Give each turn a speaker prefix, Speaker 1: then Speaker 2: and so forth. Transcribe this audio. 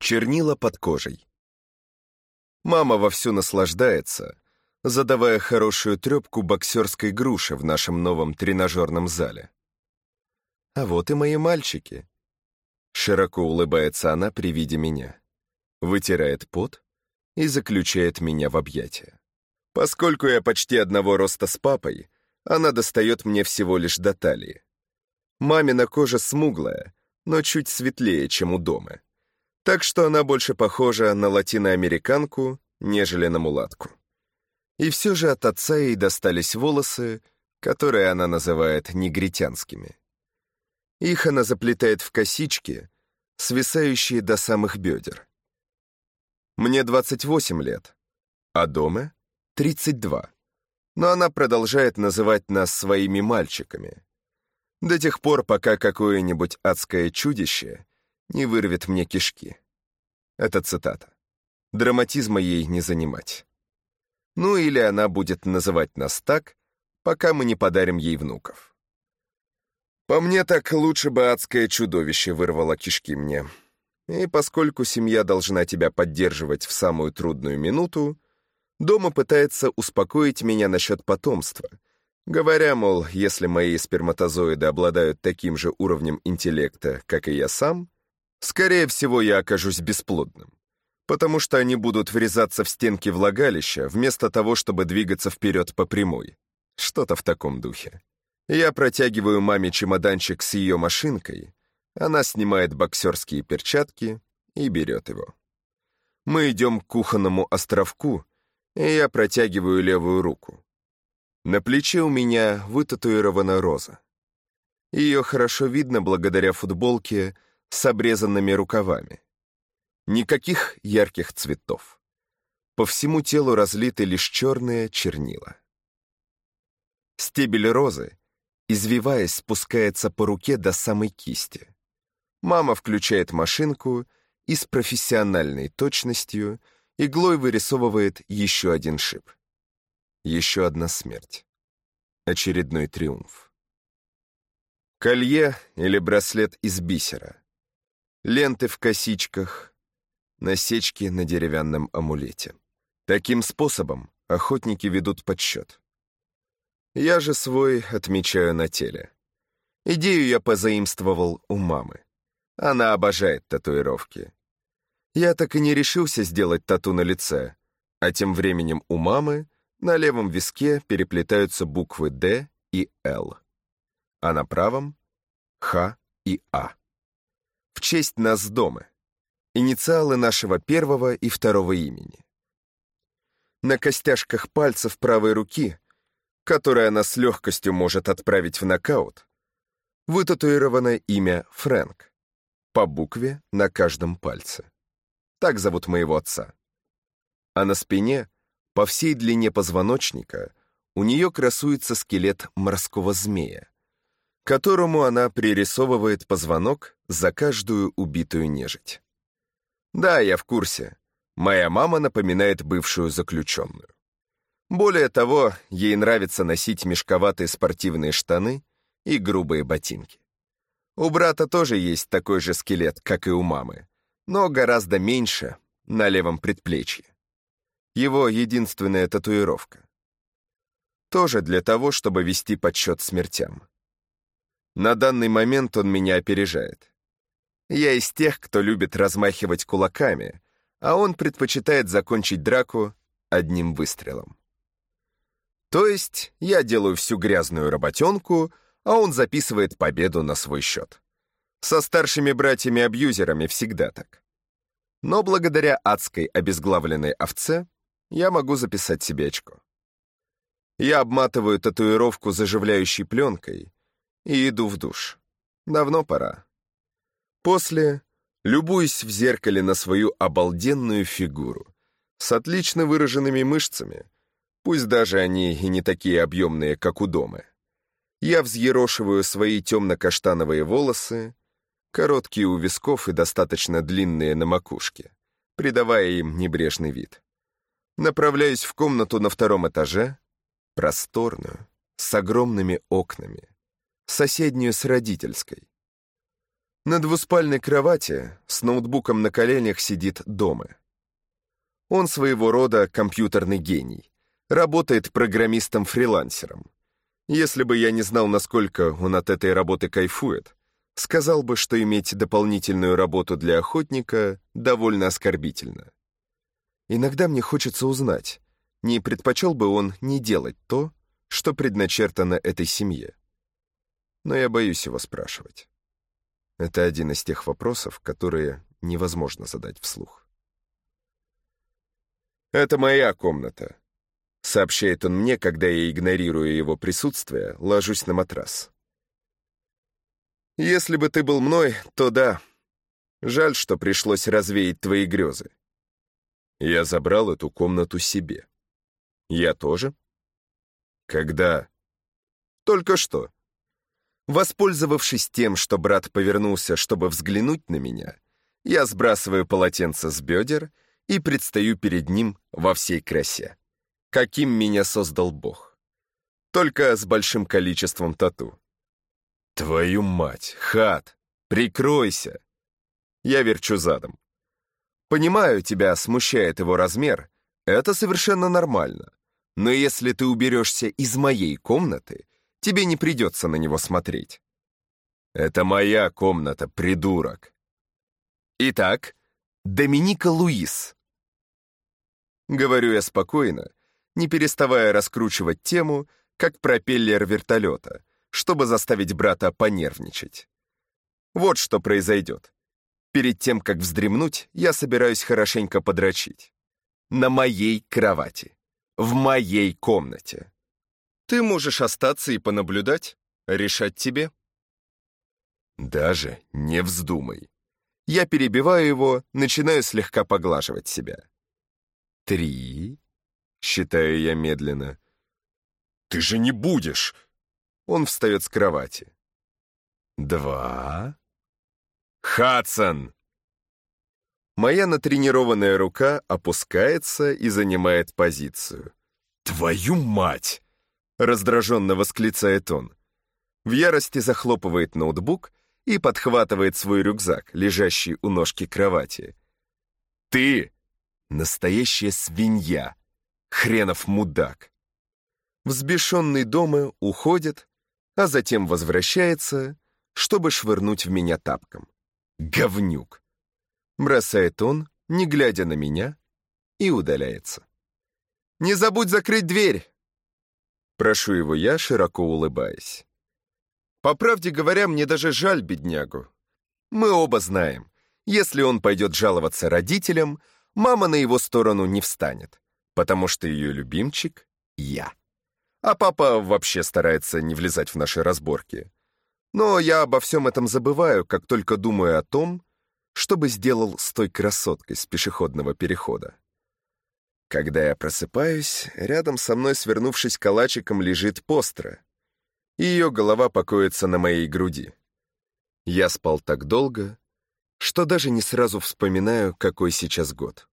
Speaker 1: Чернила под кожей. Мама вовсю наслаждается, задавая хорошую трепку боксерской груши в нашем новом тренажерном зале. А вот и мои мальчики. Широко улыбается она при виде меня, вытирает пот и заключает меня в объятия. Поскольку я почти одного роста с папой, она достает мне всего лишь до талии. Мамина кожа смуглая, но чуть светлее, чем у дома так что она больше похожа на латиноамериканку, нежели на мулатку. И все же от отца ей достались волосы, которые она называет негритянскими. Их она заплетает в косички, свисающие до самых бедер. Мне 28 лет, а дома 32. Но она продолжает называть нас своими мальчиками. До тех пор, пока какое-нибудь адское чудище не вырвет мне кишки. Это цитата. Драматизма ей не занимать. Ну или она будет называть нас так, пока мы не подарим ей внуков. По мне так лучше бы адское чудовище вырвало кишки мне. И поскольку семья должна тебя поддерживать в самую трудную минуту, дома пытается успокоить меня насчет потомства, говоря, мол, если мои сперматозоиды обладают таким же уровнем интеллекта, как и я сам, Скорее всего, я окажусь бесплодным, потому что они будут врезаться в стенки влагалища, вместо того, чтобы двигаться вперед по прямой. Что-то в таком духе. Я протягиваю маме чемоданчик с ее машинкой, она снимает боксерские перчатки и берет его. Мы идем к кухонному островку, и я протягиваю левую руку. На плече у меня вытатуирована роза. Ее хорошо видно благодаря футболке — с обрезанными рукавами. Никаких ярких цветов. По всему телу разлиты лишь черные чернила. Стебель розы, извиваясь, спускается по руке до самой кисти. Мама включает машинку и с профессиональной точностью иглой вырисовывает еще один шип. Еще одна смерть. Очередной триумф. Колье или браслет из бисера ленты в косичках, насечки на деревянном амулете. Таким способом охотники ведут подсчет. Я же свой отмечаю на теле. Идею я позаимствовал у мамы. Она обожает татуировки. Я так и не решился сделать тату на лице, а тем временем у мамы на левом виске переплетаются буквы «Д» и «Л», а на правом — «Х» и «А» в честь нас дома. Инициалы нашего первого и второго имени. На костяшках пальцев правой руки, которое она с легкостью может отправить в нокаут, вытатуировано имя Фрэнк по букве на каждом пальце. Так зовут моего отца. А на спине, по всей длине позвоночника, у нее красуется скелет морского змея, которому она пририсовывает позвонок за каждую убитую нежить. Да, я в курсе. Моя мама напоминает бывшую заключенную. Более того, ей нравится носить мешковатые спортивные штаны и грубые ботинки. У брата тоже есть такой же скелет, как и у мамы, но гораздо меньше, на левом предплечье. Его единственная татуировка. Тоже для того, чтобы вести подсчет смертям. На данный момент он меня опережает. Я из тех, кто любит размахивать кулаками, а он предпочитает закончить драку одним выстрелом. То есть я делаю всю грязную работенку, а он записывает победу на свой счет. Со старшими братьями-абьюзерами всегда так. Но благодаря адской обезглавленной овце я могу записать себе очко. Я обматываю татуировку заживляющей пленкой, и иду в душ. Давно пора. После любуюсь в зеркале на свою обалденную фигуру с отлично выраженными мышцами, пусть даже они и не такие объемные, как у дома. Я взъерошиваю свои темно-каштановые волосы, короткие у висков и достаточно длинные на макушке, придавая им небрежный вид. Направляюсь в комнату на втором этаже, просторную, с огромными окнами, соседнюю с родительской. На двуспальной кровати с ноутбуком на коленях сидит дома. Он своего рода компьютерный гений, работает программистом-фрилансером. Если бы я не знал, насколько он от этой работы кайфует, сказал бы, что иметь дополнительную работу для охотника довольно оскорбительно. Иногда мне хочется узнать, не предпочел бы он не делать то, что предначертано этой семье. Но я боюсь его спрашивать. Это один из тех вопросов, которые невозможно задать вслух. «Это моя комната», — сообщает он мне, когда я, игнорируя его присутствие, ложусь на матрас. «Если бы ты был мной, то да. Жаль, что пришлось развеять твои грезы. Я забрал эту комнату себе. Я тоже? Когда? Только что. Воспользовавшись тем, что брат повернулся, чтобы взглянуть на меня, я сбрасываю полотенце с бедер и предстаю перед ним во всей красе. Каким меня создал Бог. Только с большим количеством тату. Твою мать, хат, прикройся. Я верчу задом. Понимаю, тебя смущает его размер, это совершенно нормально. Но если ты уберешься из моей комнаты, тебе не придется на него смотреть. Это моя комната, придурок. Итак, Доминика Луис. Говорю я спокойно, не переставая раскручивать тему, как пропеллер вертолета, чтобы заставить брата понервничать. Вот что произойдет. Перед тем, как вздремнуть, я собираюсь хорошенько подрочить. На моей кровати. В моей комнате. Ты можешь остаться и понаблюдать, решать тебе. Даже не вздумай. Я перебиваю его, начинаю слегка поглаживать себя. Три, считаю я медленно. Ты же не будешь! Он встает с кровати. Два, «Хадсон!» Моя натренированная рука опускается и занимает позицию. «Твою мать!» — раздраженно восклицает он. В ярости захлопывает ноутбук и подхватывает свой рюкзак, лежащий у ножки кровати. «Ты — настоящая свинья! Хренов мудак!» Взбешенный дома уходит, а затем возвращается, чтобы швырнуть в меня тапком. Говнюк!» Бросает он, не глядя на меня, и удаляется. «Не забудь закрыть дверь!» Прошу его я, широко улыбаясь. По правде говоря, мне даже жаль беднягу. Мы оба знаем, если он пойдет жаловаться родителям, мама на его сторону не встанет, потому что ее любимчик — я. А папа вообще старается не влезать в наши разборки. Но я обо всем этом забываю, как только думаю о том, что бы сделал с той красоткой с пешеходного перехода. Когда я просыпаюсь, рядом со мной, свернувшись калачиком, лежит постра. Ее голова покоится на моей груди. Я спал так долго, что даже не сразу вспоминаю, какой сейчас год.